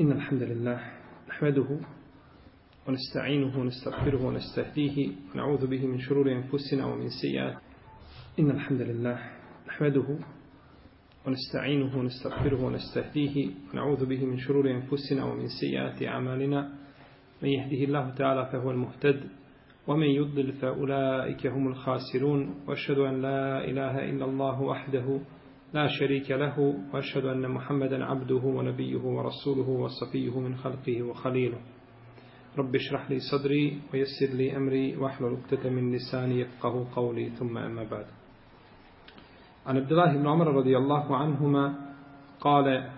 إن الحمد لله نحمده ونستعينه ونستغفره ونستهديه ونعوذ به من شرور أنفسنا ومن سيئات. إن الحمد لله نحمده ونستعينه ونستغفره ونستهديه ونعوذ به من شرور أنفسنا ومن سيئات أعمالنا. من يهده الله تعالى فهو المهتد ومن يضلل فأولئك هم الخاسرون. وأشهد أن لا إله إلا الله وحده لا شريك له وأشهد أن محمدا عبده ونبيه ورسوله وصفيه من خلقه وخليله. رب اشرح لي صدري ويسر لي أمري واحلل عقدة من لساني يفقه قولي ثم أما بعد. عن عبد الله بن عمر رضي الله عنهما قال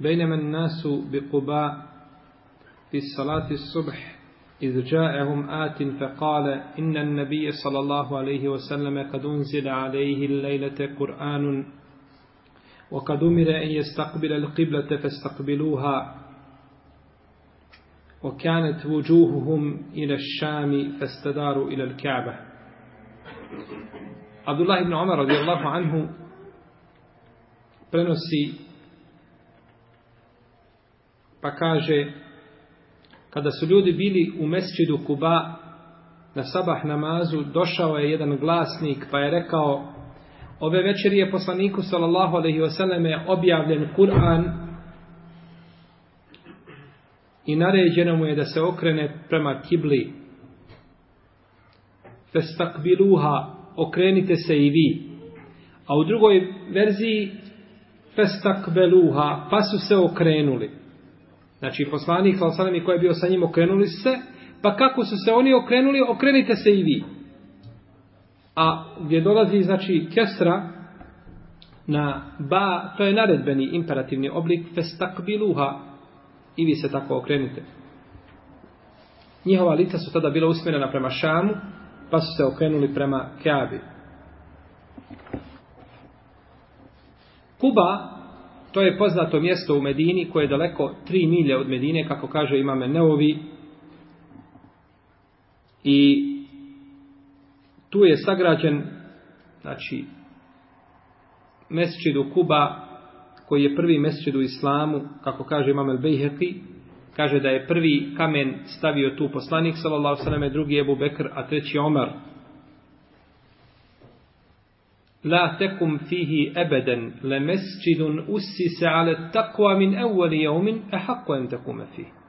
بينما الناس بقباء في صلاة الصبح إذ جاءهم آت فقال إن النبي صلى الله عليه وسلم قد أنزل عليه الليلة قرآن وقد أمر أن يستقبل القبلة فاستقبلوها وكانت وجوههم إلى الشام فاستداروا إلى الكعبة. عبد الله بن عمر رضي الله عنه prenosi pa kaže kada su ljudi bili u mesčidu Kuba na sabah namazu, došao je jedan glasnik pa je rekao ove večeri je poslaniku sallallahu alaihi wasallam objavljen Kur'an i naređeno mu je da se okrene prema kibli. Festakbiluha okrenite se i vi. A u drugoj verziji festakbeluha pa su se okrenuli. Znači, poslanik Salasalemi koji je bio sa njim okrenuli se, pa kako su se oni okrenuli, okrenite se i vi. A gdje dolazi, znači, kesra na ba, to je naredbeni imperativni oblik, festakbiluha, i vi se tako okrenite. Njihova lica su tada bila usmjerena prema Šamu, pa su se okrenuli prema Keabi. Kuba, To je poznato mjesto u Medini koje je daleko tri milje od Medine, kako kaže imame Neovi. I tu je sagrađen, znači, mesčidu Kuba, koji je prvi mesčid u Islamu, kako kaže imam El Bejheti, kaže da je prvi kamen stavio tu poslanik, sallallahu sallam, drugi je Bekr, a treći Omar, لا تكن فيه أبدا لمسجد أسس على التقوى من أول يوم أحق أن تقوم فيه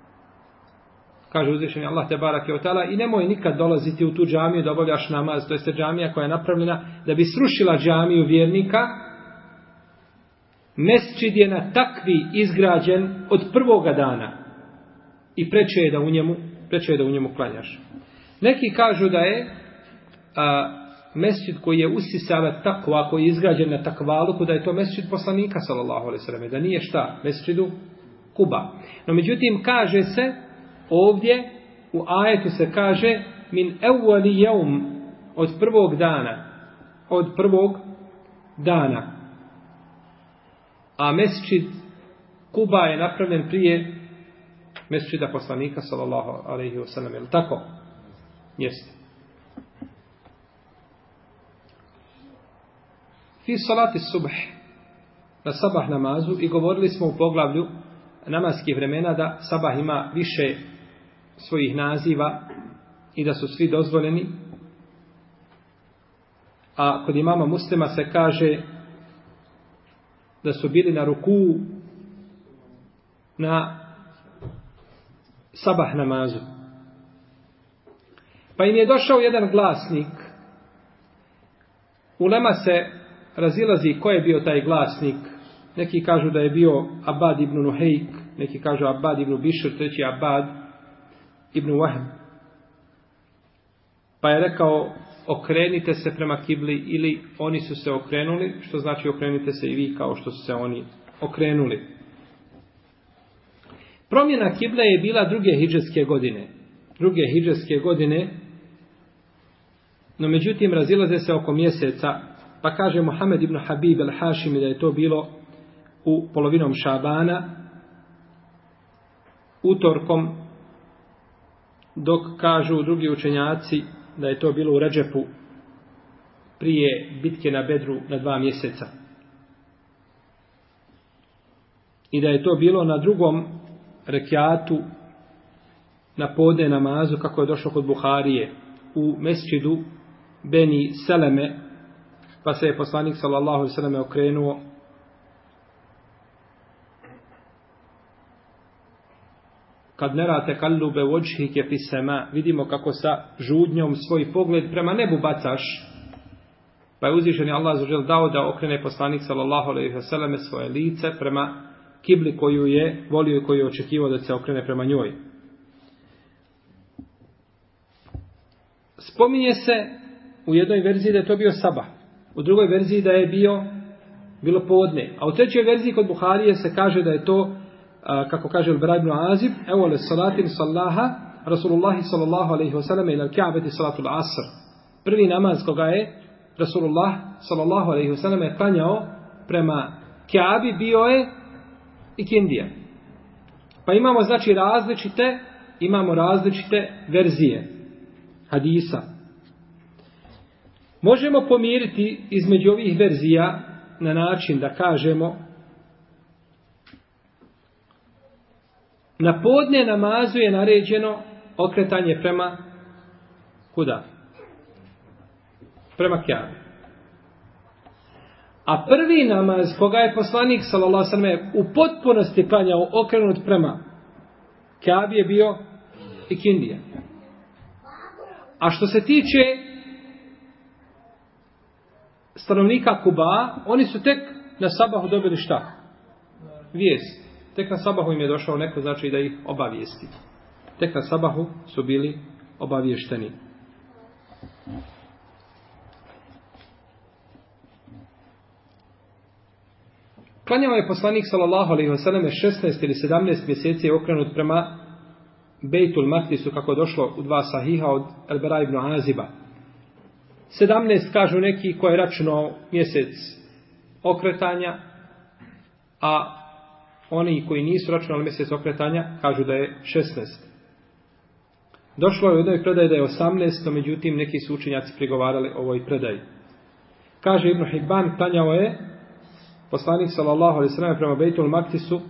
kaže uzvišeni Allah te barake o tala i nemoj nikad dolaziti u tu džamiju da obavljaš namaz, to jeste džamija koja je napravljena da bi srušila džamiju vjernika mesčid je na takvi izgrađen od prvoga dana i preče je da u njemu preče je da u njemu klanjaš neki kažu da je a, mesjid koji je usisala takva, koji je izgrađen na takvaluku, da je to mesjid poslanika, sallallahu alaihi sallam, da nije šta, mesjidu Kuba. No, međutim, kaže se, ovdje, u ajetu se kaže, min evvali jeum, od prvog dana, od prvog dana. A mesčid Kuba je napravljen prije mesčida poslanika, sallallahu alaihi sallam, je li tako? Jeste. Fi salati subh na sabah namazu i govorili smo u poglavlju namaskih vremena da sabah ima više svojih naziva i da su svi dozvoljeni. A kod imama muslima se kaže da su bili na ruku na sabah namazu. Pa im je došao jedan glasnik. Ulema se razilazi ko je bio taj glasnik. Neki kažu da je bio Abad ibn Nuhejk, neki kažu Abad ibn Bišr, treći Abad ibn Wahb. Pa je rekao, okrenite se prema kibli ili oni su se okrenuli, što znači okrenite se i vi kao što su se oni okrenuli. Promjena kible je bila druge hijđarske godine. Druge hijđarske godine, no međutim razilaze se oko mjeseca Pa kaže Muhammed ibn Habib al-Hashimi da je to bilo u polovinom Šabana, utorkom, dok kažu drugi učenjaci da je to bilo u Ređepu prije bitke na Bedru na dva mjeseca. i da je to bilo na drugom rekiatu na podne namazu kako je došlo kod Buharije u mesčidu Beni Seleme pa se je poslanik sallallahu alejhi ve selleme okrenuo. Kad nerate kallube vođhike fi sema, vidimo kako sa žudnjom svoj pogled prema nebu bacaš, pa je uzvišen Allah zažel dao da okrene poslanik sallallahu alaihi wa svoje lice prema kibli koju je volio i koju je očekivao da se okrene prema njoj. Spominje se u jednoj verziji da je to bio sabah, u drugoj verziji da je bio bilo podne, a u trećoj verziji kod Buharije se kaže da je to kako kaže Al-Bara ibn Azib, evo le salatin sallaha, Rasulullahi sallallahu alaihi wa sallam ila ka'beti salatul asr. Prvi namaz koga je Rasulullah sallallahu alaihi wa sallam je klanjao prema Ka'bi bio je ikindija. Pa imamo znači različite, imamo različite verzije hadisa. Možemo pomiriti između ovih verzija na način da kažemo Na podne namazu je naređeno okretanje prema kuda? Prema kjavi. A prvi namaz koga je poslanik sallallahu alejhi ve u potpunosti klanjao okrenut prema Kabi je bio ikindija. A što se tiče stanovnika Kuba, oni su tek na sabahu dobili šta? Vijest. Tek na sabahu im je došao neko, znači da ih obavijesti. Tek na sabahu su bili obaviješteni. Klanjao je poslanik sallallahu alejhi ve selleme 16 ili 17 mjeseci okrenut prema Bejtul Maqdisu kako je došlo u dva sahiha od Elbera ibn Aziba. 17 kažu neki ko je računao mjesec okretanja, a oni koji nisu računali mjesec okretanja, kažu da je 16. Došlo je u jednoj predaji da je 18, no međutim neki su učenjaci prigovarali ovoj predaji. Kaže Ibn Hibban, klanjao je poslanik sallallahu alaihi sallam prema Bejtul Maktisu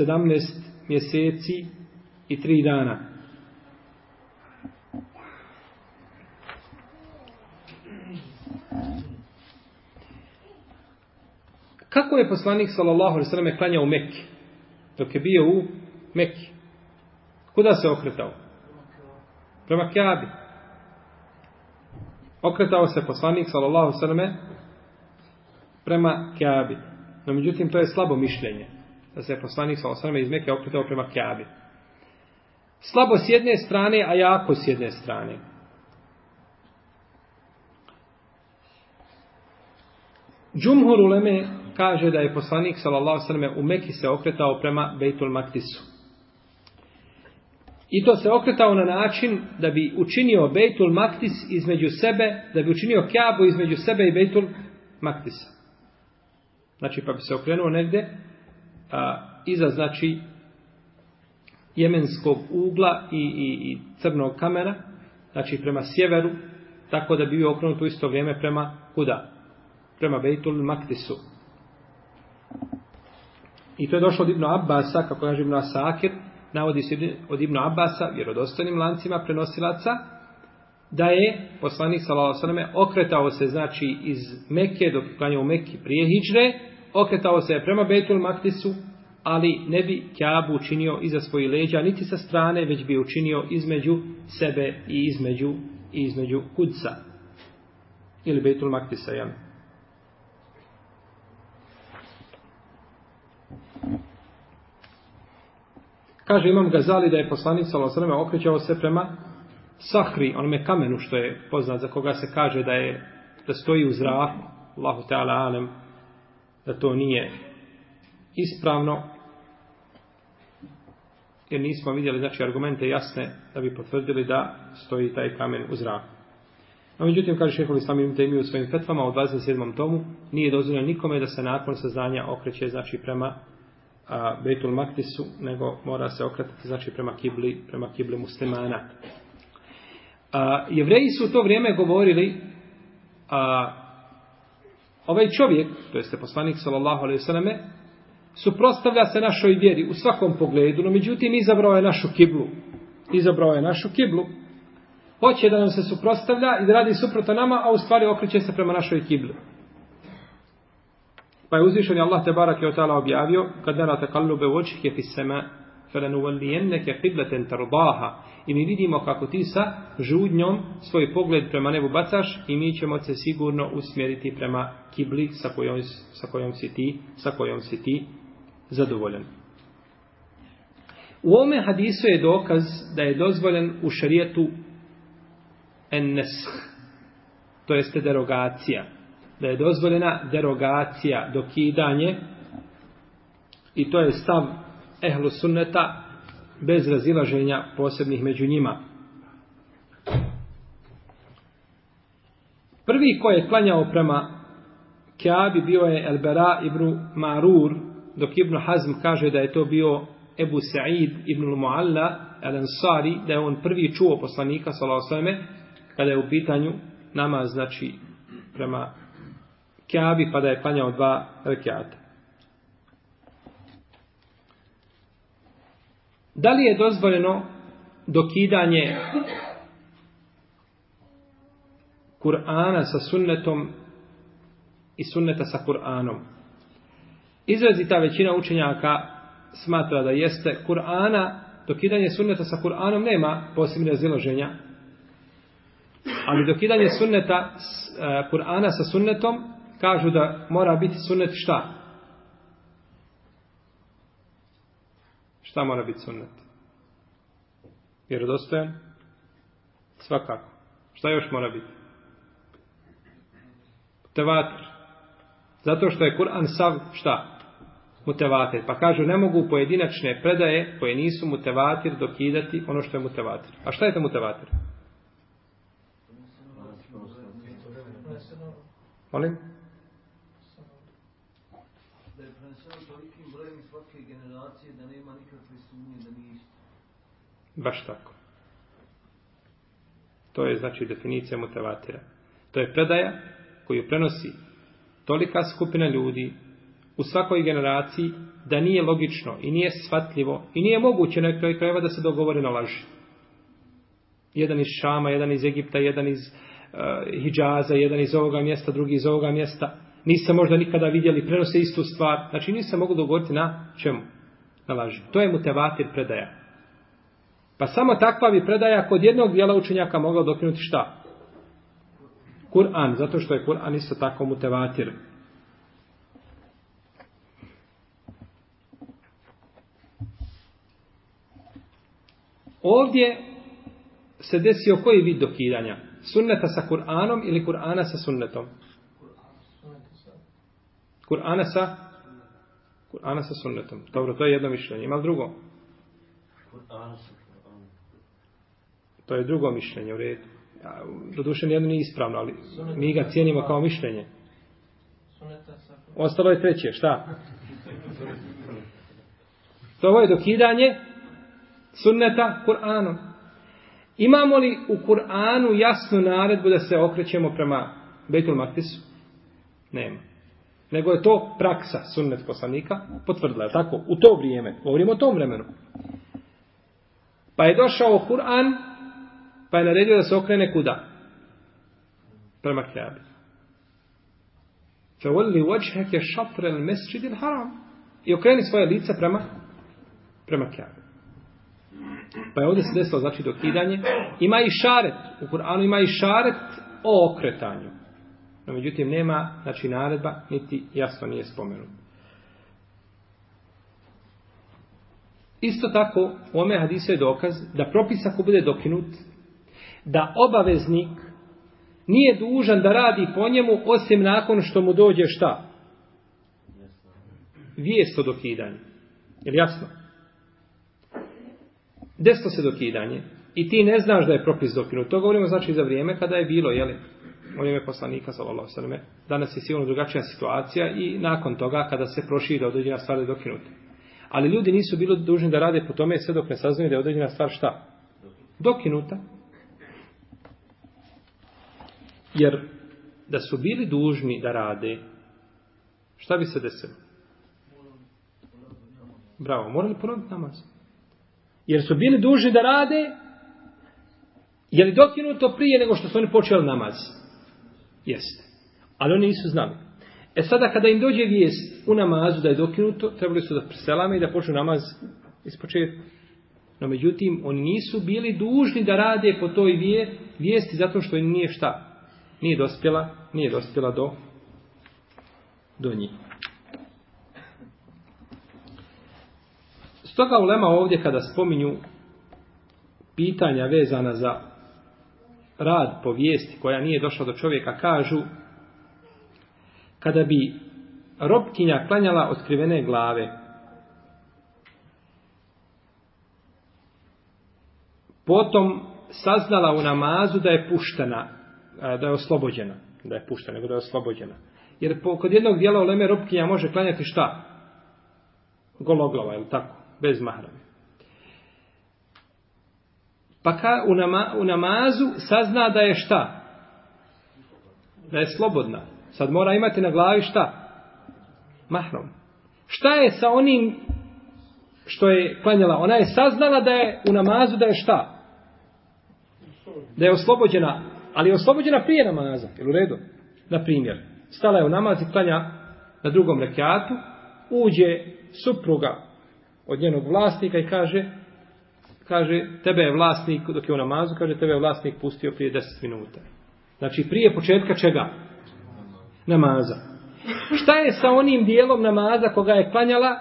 17 mjeseci i 3 dana. Kako je poslanik sallallahu alejhi ve selleme klanjao u Mekki? Dok je bio u Mekki. Kuda se okretao? Prema Kabi. Okretao se poslanik sallallahu alejhi ve selleme prema Kabi. No međutim to je slabo mišljenje da se poslanik sallallahu alejhi ve selleme iz Mekke okretao prema Kabi. Slabo s jedne strane, a jako s jedne strane. Džumhur uleme kaže da je poslanik sallallahu alejhi ve u Mekki se okretao prema Beitul Maktisu. I to se okretao na način da bi učinio Beitul Maktis između sebe, da bi učinio Kjabu između sebe i Beitul Maktisa. Znači, pa bi se okrenuo negde a, iza, znači, jemenskog ugla i, i, i crnog kamena, znači prema sjeveru, tako da bi bio okrenut u isto vrijeme prema kuda? Prema Beitul Maktisu. I to je došlo od Ibnu Abbasa, kako kaže Ibnu Asakir, navodi se od Ibnu Abbasa, vjerodostanim lancima prenosilaca, da je poslanik s.a.v. okretao se znači iz Mekke, dok je klanjao u Mekke prije Hidžre, okretao se prema Betul Maktisu, ali ne bi Kjabu učinio iza svoji leđa, niti sa strane, već bi učinio između sebe i između, i između Kudsa. Ili Betul Maktisa, jel? Ja. Kaže imam Gazali da je poslanik sallallahu okrećao se prema Sahri, onome kamenu što je poznat za koga se kaže da je da stoji u zraku, Allahu Teala alem, da to nije ispravno, jer nismo vidjeli znači argumente jasne da bi potvrdili da stoji taj kamen u zraku. No, međutim, kaže šehol Islam ibn Taymi u svojim fetvama u 27. tomu, nije dozvoljeno nikome da se nakon saznanja okreće, znači, prema a, Bejtul Maktisu, nego mora se okretati znači prema kibli, prema kibli muslimana. A, jevreji su u to vrijeme govorili a, ovaj čovjek, to jeste poslanik sallallahu alejhi ve selleme, suprostavlja se našoj vjeri u svakom pogledu, no međutim izabrao je našu kiblu. Izabrao je našu kiblu. Hoće da nam se suprostavlja i da radi suprotno nama, a u stvari okreće se prema našoj kibli. Pa je uzvišen je Allah tebarak je o ta'ala objavio, kad nara te kallube u očih je fissema, felanuvallijenneke qibleten tardaha I mi vidimo kako ti sa žudnjom svoj pogled prema nebu bacaš i mi ćemo se sigurno usmjeriti prema kibli sa kojom, sa kojom si ti, sa kojom si ti zadovoljan. U ovome hadisu je dokaz da je dozvoljen u šarijetu ennesh, to jeste derogacija, Da je dozvoljena derogacija, dokidanje, i to je stav ehlu sunneta bez razilaženja posebnih među njima. Prvi ko je klanjao prema Kjabi bio je Elbera ibn Marur, dok Ibn Hazm kaže da je to bio Ebu Sa'id ibn Mu'alla al Ansari, da je on prvi čuo poslanika sallallahu kada je u pitanju namaz znači prema Kjabi pa da je klanjao dva rekiata. Da li je dozvoljeno dokidanje Kur'ana sa sunnetom i sunneta sa Kur'anom? Izrazita većina učenjaka smatra da jeste Kur'ana, dokidanje sunneta sa Kur'anom nema posebne raziloženja. Ali dokidanje sunneta, e, Kur'ana sa sunnetom, kažu da mora biti sunnet šta? Šta mora biti sunnet? Vjerodostojan? Svakako. Šta još mora biti? Mutevater. Zato što je Kur'an sav šta? Mutevater. Pa kažu ne mogu pojedinačne predaje koje nisu mutevatir dokidati ono što je mutevatir. A šta je to mutevatir? Molim? Baš tako. To je znači definicija mutavatira. To je predaja koju prenosi tolika skupina ljudi u svakoj generaciji da nije logično i nije shvatljivo i nije moguće na kraju krajeva da se dogovore na laži. Jedan iz Šama, jedan iz Egipta, jedan iz uh, Hidžaza, jedan iz ovoga mjesta, drugi iz ovoga mjesta. Niste možda nikada vidjeli, prenose istu stvar. Znači niste mogu dogovoriti na čemu? Na laži. To je mutevatir predaja. Pa samo takva bi predaja kod jednog dijela učenjaka mogla dokinuti šta? Kur'an, zato što je Kur'an isto tako mutevatir. Ovdje se desio koji vid dokidanja? Sunneta sa Kur'anom ili Kur'ana sa sunnetom? Kur'ana sa Kur'ana sa sunnetom. Dobro, to je jedno mišljenje. Ima drugo? Kur'ana sa To je drugo mišljenje u redu. Doduše nijedno nije ispravno, ali mi ga cijenimo kao mišljenje. Ostalo je treće, šta? To ovo je dokidanje sunneta Kur'anom. Imamo li u Kur'anu jasnu naredbu da se okrećemo prema Betul Martisu? Nema. Nego je to praksa sunnet poslanika potvrdila. Tako, u to vrijeme. Govorimo o tom vremenu. Pa je došao Kur'an Pa je naredio da se okrene kuda? Prema Kjabi. Favolli vođheke šatrel mesčidil haram. I okreni svoje lice prema prema Kjabi. Pa je ovdje se desilo znači dokidanje. Ima i šaret. U Kur'anu ima i šaret o okretanju. No, međutim, nema znači naredba, niti jasno nije spomenut. Isto tako, u ome hadise je dokaz da propis ako bude dokinut, da obaveznik nije dužan da radi po njemu osim nakon što mu dođe šta? Vijest o dokidanju. Je li jasno? Desno se dokidanje i ti ne znaš da je propis dokinut. To govorimo znači za vrijeme kada je bilo, jeli, u vrijeme poslanika, sallallahu sallam, danas je sigurno drugačija situacija i nakon toga kada se proširi da određena stvar je dokinuta. Ali ljudi nisu bili dužni da rade po tome sve dok ne saznaju da je određena stvar šta? Dokinuta. Jer da su bili dužni da rade, šta bi se desilo? Bravo, morali ponoviti namaz. Jer su bili dužni da rade, je li dokinuto prije nego što su oni počeli namaz? Jeste. Ali oni nisu znali. E sada kada im dođe vijest u namazu da je dokinuto, trebali su da preselame i da počnu namaz iz početka. No međutim, oni nisu bili dužni da rade po toj vijesti zato što im nije šta. Nije dospjela, nije dospjela do, do njih. Stoga ulema ovdje kada spominju pitanja vezana za rad po vijesti koja nije došla do čovjeka, kažu kada bi robkinja klanjala otkrivene glave, potom saznala u namazu da je puštena, da je oslobođena, da je puštena, nego da je oslobođena. Jer po, kod jednog dijela oleme robkinja može klanjati šta? Gologlava, je tako? Bez mahrame. Pa ka, u, nama, u namazu sazna da je šta? Da je slobodna. Sad mora imati na glavi šta? Mahrom. Šta je sa onim što je klanjala? Ona je saznala da je u namazu da je šta? Da je oslobođena. Ali je oslobođena prije namaza. Jel u redu? Na primjer. Stala je u namaz i klanja na drugom rekiatu. Uđe supruga od njenog vlasnika i kaže kaže, tebe je vlasnik, dok je u namazu, kaže, tebe je vlasnik pustio prije 10 minuta. Znači, prije početka čega? Namaza. Šta je sa onim dijelom namaza koga je klanjala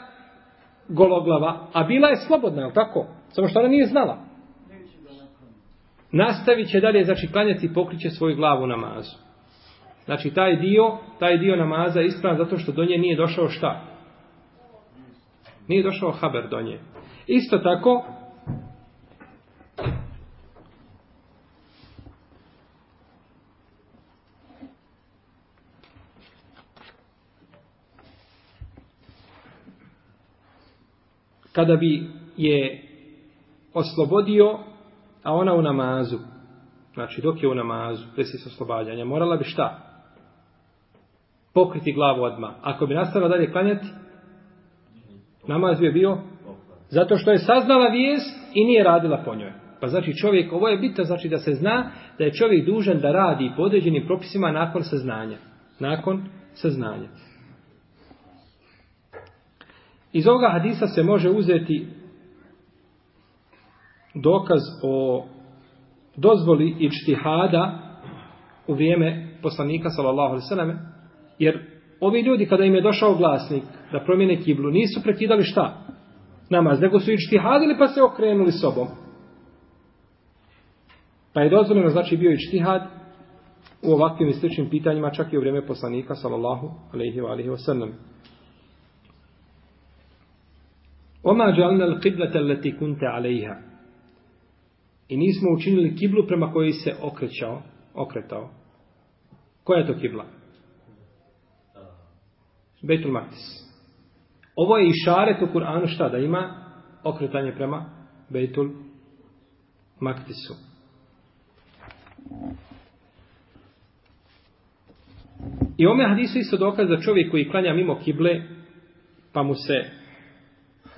gologlava, a bila je slobodna, je tako? Samo što ona nije znala. Nastavit će dalje, znači, klanjati i pokriće svoju glavu namazu. Znači, taj dio, taj dio namaza je ispravan zato što do nje nije došao šta? Nije došao haber do nje. Isto tako, kada bi je oslobodio, a ona u namazu, znači dok je u namazu, presis oslobađanja, morala bi šta? Pokriti glavu odma. Ako bi nastavila dalje klanjati, namaz bi je bio zato što je saznala vijest i nije radila po njoj. Pa znači čovjek, ovo je bitno, znači da se zna da je čovjek dužan da radi po određenim propisima nakon saznanja. Nakon saznanja. Iz ovoga hadisa se može uzeti dokaz o dozvoli i čtihada u vrijeme poslanika sallallahu alaihi sallam jer ovi ljudi kada im je došao glasnik da promijene kiblu nisu prekidali šta? Namaz, nego su i čtihadili pa se okrenuli sobom. Pa je dozvoljeno znači bio i čtihad u ovakvim i sličnim pitanjima čak i u vrijeme poslanika sallallahu alaihi wa sallam. Oma džalna l'qiblata allati kunte alaiha. I nismo učinili kiblu prema kojoj se okrećao, okretao. Koja je to kibla? Betul Maktis. Ovo je išaret u Kur'anu šta da ima? Okretanje prema Betul Maktisu. I ome hadisu isto dokaz da čovjek koji klanja mimo kible, pa mu se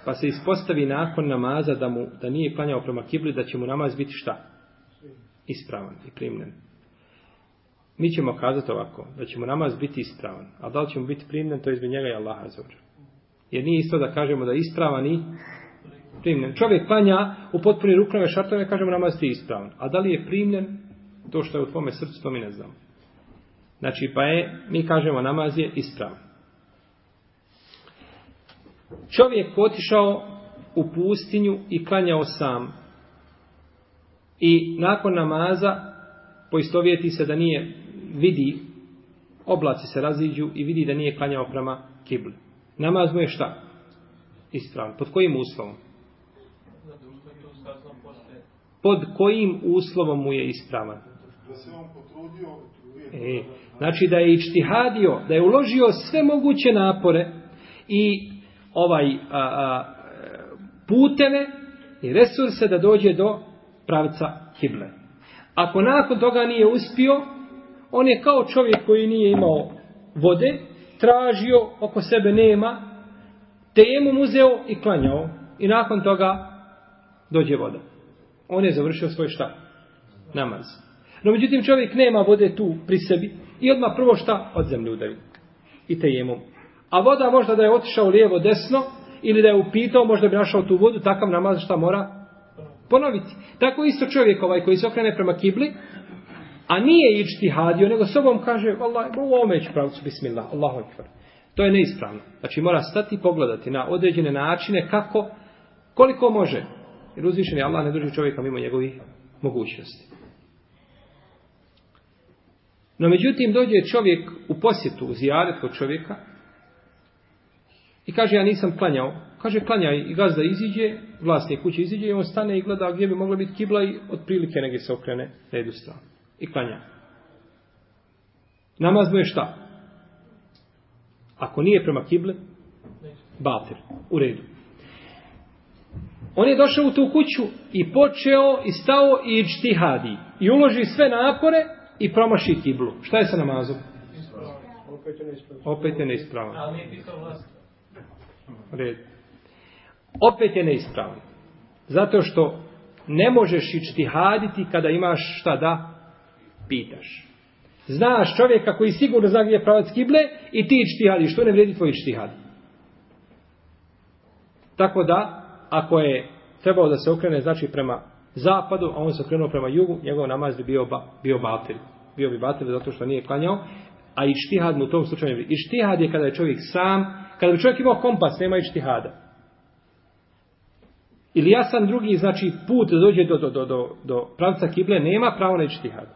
pa se ispostavi nakon namaza da mu da nije klanjao prema kibli, da će mu namaz biti šta? Ispravan i primljen. Mi ćemo kazati ovako, da će mu namaz biti ispravan. A da li će mu biti primljen, to je izme njega i Allaha zaođa. Jer nije isto da kažemo da je ispravan i primljen. Čovjek klanja u potpuni ruknove šartove, kažemo namaz ti ispravan. A da li je primljen, to što je u tvome srcu, to mi ne znamo. Znači, pa je, mi kažemo namaz je ispravan čovjek otišao u pustinju i klanjao sam. I nakon namaza poistovjeti se da nije vidi, oblaci se raziđu i vidi da nije klanjao prema kibli. Namaz mu je šta? Ispravan. Pod kojim uslovom? Pod kojim uslovom mu je ispravan? Da se on potrudio. E, znači da je ičtihadio, da je uložio sve moguće napore i ovaj a, a, puteve i resurse da dođe do pravca kible. Ako nakon toga nije uspio, on je kao čovjek koji nije imao vode, tražio, oko sebe nema, temu uzeo i klanjao i nakon toga dođe voda. On je završio svoj šta? Namaz. No međutim čovjek nema vode tu pri sebi i odmah prvo šta? Od zemlju udaju. I tejemom. A voda možda da je otišao lijevo desno ili da je upitao, možda bi našao tu vodu, takav namaz šta mora ponoviti. Tako isto čovjek ovaj koji se okrene prema kibli, a nije ičti hadio, nego sobom kaže, Allah, u ovome ću pravcu, bismillah, Allahu ekvar. To je neispravno. Znači mora stati i pogledati na određene načine kako, koliko može. Jer uzvišen je Allah ne drži čovjeka mimo njegovih mogućnosti. No međutim dođe čovjek u posjetu, u zijaret kod čovjeka i kaže ja nisam klanjao. Kaže klanjaj i gazda iziđe, vlasnik kuće iziđe i on stane i gleda gdje bi mogla biti kibla i otprilike negdje se okrene na jednu stranu. I klanja. Namaz mu je šta? Ako nije prema kible, batir, u redu. On je došao u tu kuću i počeo i stao i čtihadi. I uloži sve napore i promaši kiblu. Šta je sa namazom? Opet je neispravan. Ali nije pisao vlast. Red. Opet je neispravno. Zato što ne možeš ići haditi kada imaš šta da pitaš. Znaš čovjeka koji sigurno zna gdje je pravac kible i ti ići hadi. Što ne vredi tvoj ići? Tako da, ako je trebao da se okrene znači prema zapadu, a on se okrenuo prema jugu, njegov namaz bi bio, ba, bio batel. Bio bi batel zato što nije klanjao. A i mu u tom slučaju ne I štihad je kada je čovjek sam, kada bi čovjek imao kompas, nema i štihada. Ili jasan drugi, znači put da dođe do, do, do, do, do pravca kible, nema pravo na štihad.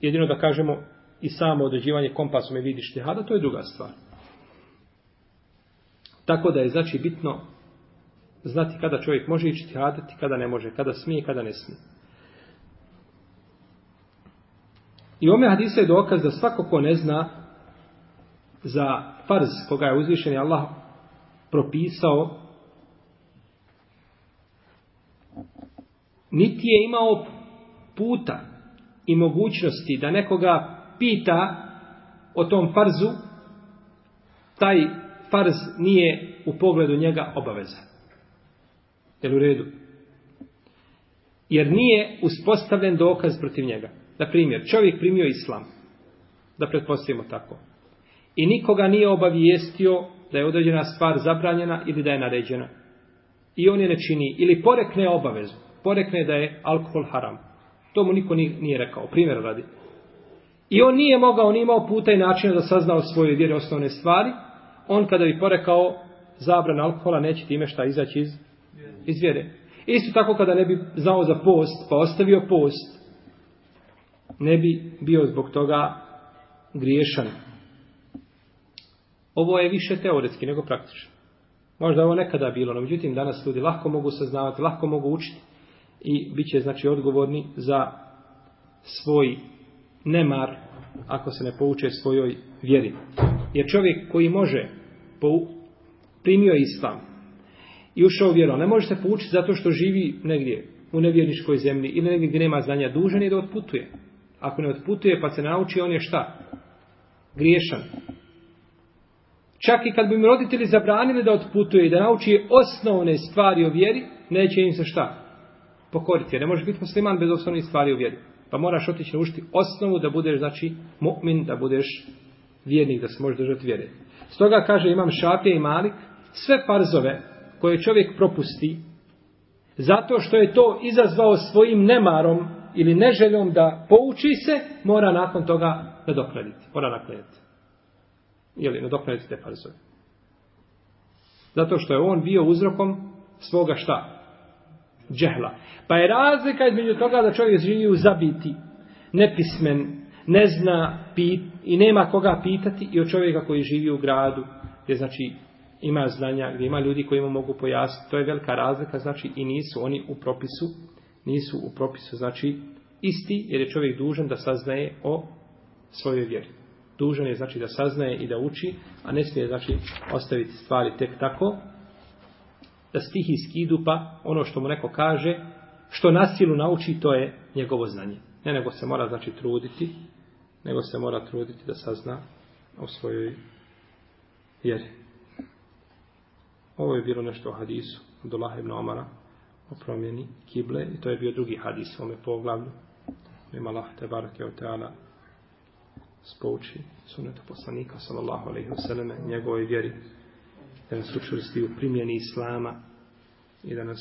Jedino da kažemo i samo određivanje kompasom i vidi štihada, to je druga stvar. Tako da je znači bitno znati kada čovjek može ištihadati, kada ne može, kada smije, kada ne smije. I ome hadisa je dokaz da svako ko ne zna za farz koga je uzvišen Allah propisao niti je imao puta i mogućnosti da nekoga pita o tom farzu taj farz nije u pogledu njega obaveza. Jel u redu? Jer nije uspostavljen dokaz protiv njega. Na primjer, čovjek primio islam. Da pretpostavimo tako. I nikoga nije obavijestio da je određena stvar zabranjena ili da je naređena. I on je ne čini. Ili porekne obavezu. Porekne da je alkohol haram. To mu niko nije rekao. Primjer radi. I on nije mogao, nije imao puta i načina da saznao svoje vjere osnovne stvari. On kada bi porekao zabran alkohola, neće time šta izaći iz, iz vjere. Isto tako kada ne bi znao za post, pa ostavio post, ne bi bio zbog toga griješan. Ovo je više teoretski nego praktično. Možda ovo nekada bilo, no međutim danas ljudi lahko mogu saznavati, lahko mogu učiti i bit će znači odgovorni za svoj nemar ako se ne pouče svojoj vjeri. Jer čovjek koji može pou, primio islam i ušao u vjeru, ne može se poučiti zato što živi negdje u nevjerničkoj zemlji ili negdje gdje nema znanja, dužan je da otputuje. Ako ne otputuje pa se nauči, on je šta? Griješan. Čak i kad bi mi roditelji zabranili da otputuje i da nauči osnovne stvari o vjeri, neće im se šta? Pokoriti. Jer ne može biti musliman bez osnovnih stvari o vjeri. Pa moraš otići naučiti osnovu da budeš, znači, mu'min, da budeš vjernik, da se može držati vjere. Stoga kaže imam Šafija i Malik, sve parzove koje čovjek propusti, zato što je to izazvao svojim nemarom ili neželjom da pouči se, mora nakon toga nadoknaditi. Mora nakladiti. Ili nadoknaditi te farzove. Zato što je on bio uzrokom svoga šta? Džehla. Pa je razlika između toga da čovjek živi u zabiti, nepismen, ne zna pit i nema koga pitati i od čovjeka koji živi u gradu, gdje znači ima znanja, gdje ima ljudi koji mu mogu pojasniti. To je velika razlika, znači i nisu oni u propisu, nisu u propisu, znači isti, jer je čovjek dužan da saznaje o svojoj vjeri. Dužan je znači da saznaje i da uči, a ne smije znači ostaviti stvari tek tako, da stihi skidu pa ono što mu neko kaže, što na silu nauči, to je njegovo znanje. Ne nego se mora znači truditi, nego se mora truditi da sazna o svojoj vjeri. Ovo je bilo nešto o hadisu Abdullah ibn Omara o promjeni kible i to je bio drugi hadis u ome poglavlju. Ima Allah te barake o teala spouči sunetu poslanika sallallahu alaihi vseleme, njegovoj vjeri da nas učvrsti u primjeni Islama i da nas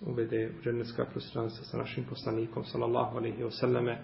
uvede u dženevska prostranstva sa našim poslanikom sallallahu alaihi vseleme,